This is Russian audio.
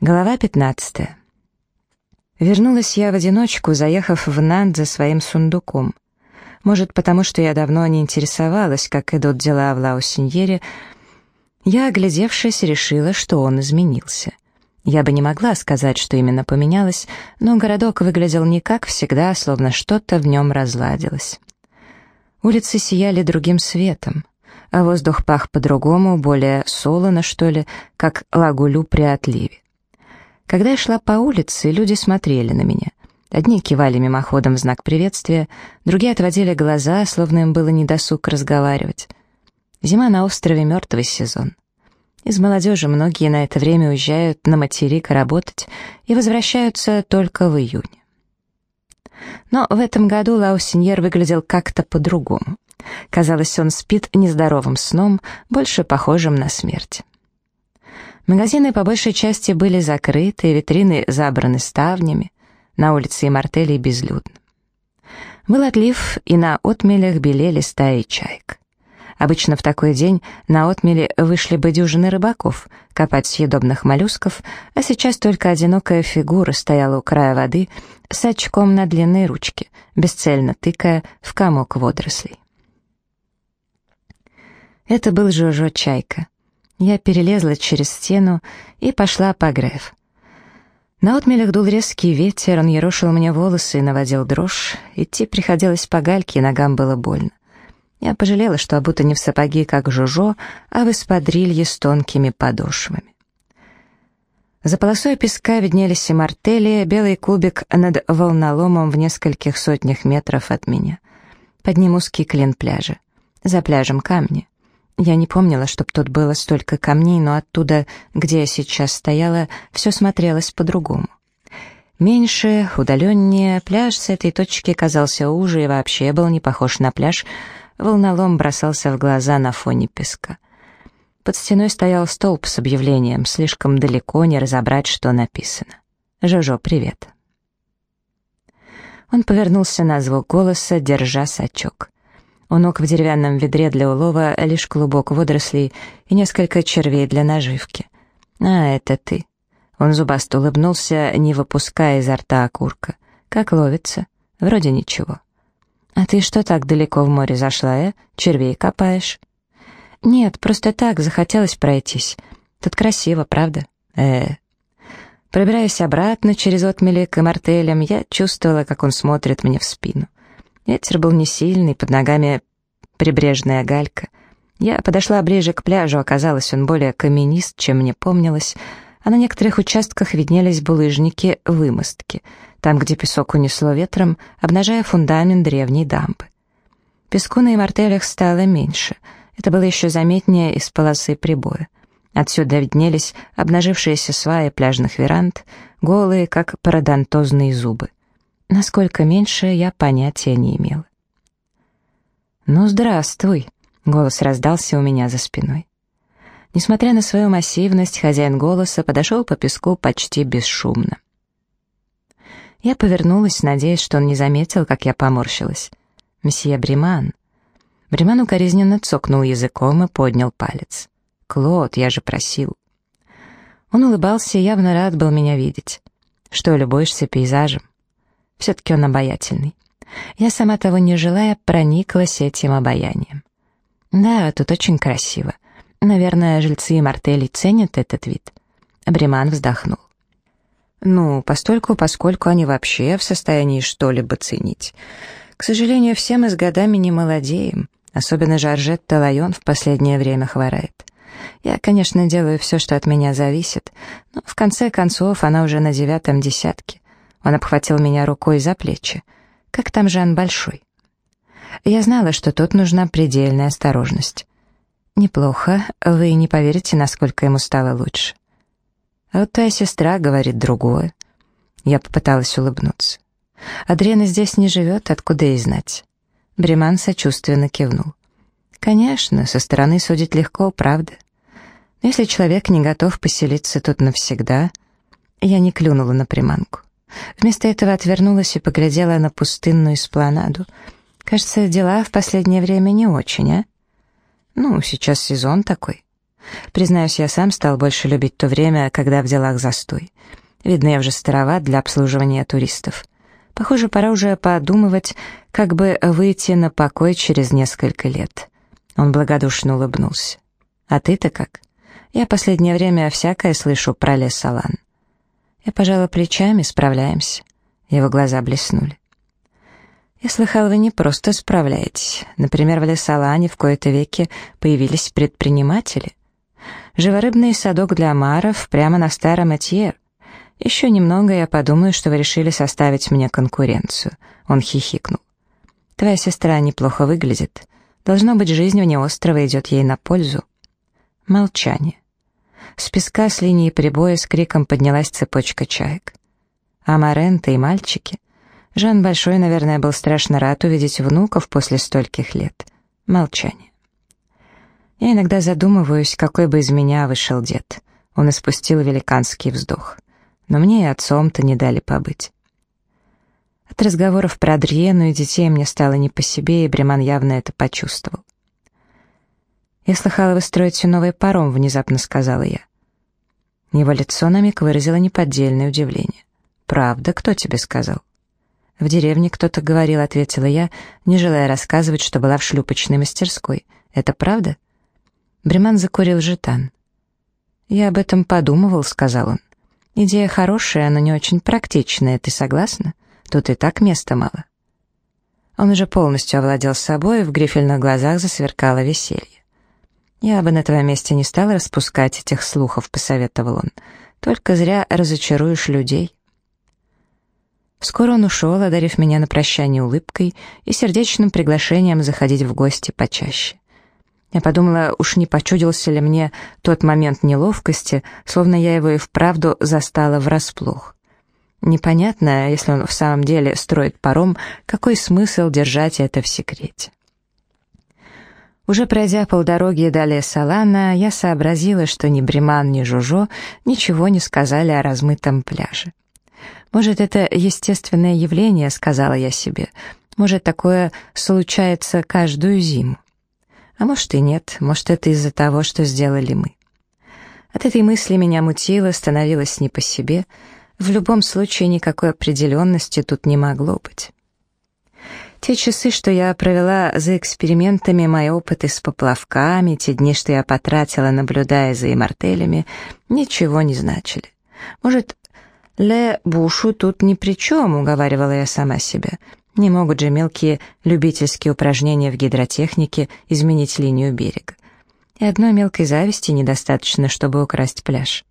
Глава 15. Вернулась я в одиночку, заехав в Нант за своим сундуком. Может, потому что я давно не интересовалась, как идут дела в Лаусиньере, я, оглядевшись, решила, что он изменился. Я бы не могла сказать, что именно поменялось, но городок выглядел не как всегда, словно что-то в нем разладилось. Улицы сияли другим светом, а воздух пах по-другому, более солоно, что ли, как лагулю при отливе. Когда я шла по улице, люди смотрели на меня. Одни кивали мимоходом в знак приветствия, другие отводили глаза, словно им было недосуг разговаривать. Зима на острове — мертвый сезон. Из молодежи многие на это время уезжают на материк работать и возвращаются только в июне. Но в этом году Лаусиньер выглядел как-то по-другому. Казалось, он спит нездоровым сном, больше похожим на смерть. Магазины по большей части были закрыты, витрины забраны ставнями, на улице и мартелей безлюдно. Был отлив, и на отмелях белели стаи чаек. Обычно в такой день на отмеле вышли бы дюжины рыбаков копать съедобных моллюсков, а сейчас только одинокая фигура стояла у края воды с очком на длинной ручке, бесцельно тыкая в комок водорослей. Это был Жожо Чайка. Я перелезла через стену и пошла по Греф. На отмелях дул резкий ветер, он ерошил мне волосы и наводил дрожь. Идти приходилось по гальке, и ногам было больно. Я пожалела, что обута не в сапоги, как Жужо, а в эспадрилье с тонкими подошвами. За полосой песка виднелись и мартели, белый кубик над волноломом в нескольких сотнях метров от меня. Под ним узкий клин пляжа. За пляжем камни. Я не помнила, чтоб тут было столько камней, но оттуда, где я сейчас стояла, все смотрелось по-другому. Меньше, удаленнее, пляж с этой точки казался уже и вообще был не похож на пляж, волнолом бросался в глаза на фоне песка. Под стеной стоял столб с объявлением, слишком далеко не разобрать, что написано. «Жожо, привет». Он повернулся на звук голоса, держа сачок. У ног в деревянном ведре для улова лишь клубок водорослей и несколько червей для наживки. «А, это ты». Он зубасто улыбнулся, не выпуская изо рта окурка. «Как ловится? Вроде ничего». «А ты что так далеко в море зашла, э? Червей копаешь?» «Нет, просто так, захотелось пройтись. Тут красиво, правда?» «Э-э». Пробираясь обратно через отмели к мартелям, я чувствовала, как он смотрит мне в спину. Ветер был не сильный, под ногами прибрежная галька. Я подошла ближе к пляжу, оказалось, он более каменист, чем мне помнилось, а на некоторых участках виднелись булыжники вымостки, там, где песок унесло ветром, обнажая фундамент древней дамбы. Песку на имартелях стало меньше, это было еще заметнее из полосы прибоя. Отсюда виднелись обнажившиеся сваи пляжных веранд, голые, как пародонтозные зубы. Насколько меньше, я понятия не имела. «Ну, здравствуй!» — голос раздался у меня за спиной. Несмотря на свою массивность, хозяин голоса подошел по песку почти бесшумно. Я повернулась, надеясь, что он не заметил, как я поморщилась. «Месье Бриман». Бриман укоризненно цокнул языком и поднял палец. «Клод, я же просил». Он улыбался и явно рад был меня видеть. «Что, любуешься пейзажем?» Все-таки он обаятельный. Я сама того не желая прониклась этим обаянием. Да, тут очень красиво. Наверное, жильцы мартели ценят этот вид. Бреман вздохнул. Ну, постольку, поскольку они вообще в состоянии что-либо ценить. К сожалению, все мы с годами не молодеем. Особенно Жоржетта Лайон в последнее время хворает. Я, конечно, делаю все, что от меня зависит, но в конце концов она уже на девятом десятке. Он обхватил меня рукой за плечи. «Как там Жан Большой?» Я знала, что тут нужна предельная осторожность. «Неплохо. Вы не поверите, насколько ему стало лучше». «А вот твоя сестра говорит другое». Я попыталась улыбнуться. «Адриана здесь не живет, откуда ей знать?» Бреман сочувственно кивнул. «Конечно, со стороны судить легко, правда. Но если человек не готов поселиться тут навсегда...» Я не клюнула на приманку. Вместо этого отвернулась и поглядела на пустынную эспланаду. Кажется, дела в последнее время не очень, а? Ну, сейчас сезон такой. Признаюсь, я сам стал больше любить то время, когда в делах застой. Видно, я уже староват для обслуживания туристов. Похоже, пора уже подумывать, как бы выйти на покой через несколько лет. Он благодушно улыбнулся. «А ты-то как?» «Я последнее время всякое слышу про лес Алан». Я пожала плечами, справляемся. Его глаза блеснули. Я слыхал, вы не просто справляетесь. Например, в Лесолане в кои-то веки появились предприниматели. Живорыбный садок для омаров прямо на старом Этьер. Еще немного, я подумаю, что вы решили составить мне конкуренцию. Он хихикнул. Твоя сестра неплохо выглядит. Должно быть, жизнь вне острова идет ей на пользу. Молчание. С песка с линии прибоя с криком поднялась цепочка чаек. Амаренты и мальчики. Жан Большой, наверное, был страшно рад увидеть внуков после стольких лет. Молчание. Я иногда задумываюсь, какой бы из меня вышел дед. Он испустил великанский вздох. Но мне и отцом-то не дали побыть. От разговоров про Адриену и детей мне стало не по себе, и Бреман явно это почувствовал. «Я слыхала, вы строите новый паром», — внезапно сказала я. Его лицо на миг выразило неподдельное удивление. «Правда? Кто тебе сказал?» «В деревне кто-то говорил», — ответила я, не желая рассказывать, что была в шлюпочной мастерской. «Это правда?» Бреман закурил жетан. «Я об этом подумывал», — сказал он. «Идея хорошая, но не очень практичная, ты согласна? Тут и так места мало». Он уже полностью овладел собой, в грифельных глазах засверкало веселье. «Я бы на твоем месте не стал распускать этих слухов», — посоветовал он. «Только зря разочаруешь людей». Скоро он ушел, одарив меня на прощание улыбкой и сердечным приглашением заходить в гости почаще. Я подумала, уж не почудился ли мне тот момент неловкости, словно я его и вправду застала врасплох. Непонятно, если он в самом деле строит паром, какой смысл держать это в секрете. Уже пройдя полдороги далее Салана, я сообразила, что ни Бреман, ни Жужо ничего не сказали о размытом пляже. «Может, это естественное явление», — сказала я себе. «Может, такое случается каждую зиму». А может и нет, может, это из-за того, что сделали мы. От этой мысли меня мутило, становилось не по себе. В любом случае, никакой определенности тут не могло быть. Те часы, что я провела за экспериментами, мои опыты с поплавками, те дни, что я потратила, наблюдая за имартелями, ничего не значили. Может, Ле Бушу тут ни при чем, уговаривала я сама себя. Не могут же мелкие любительские упражнения в гидротехнике изменить линию берега. И одной мелкой зависти недостаточно, чтобы украсть пляж.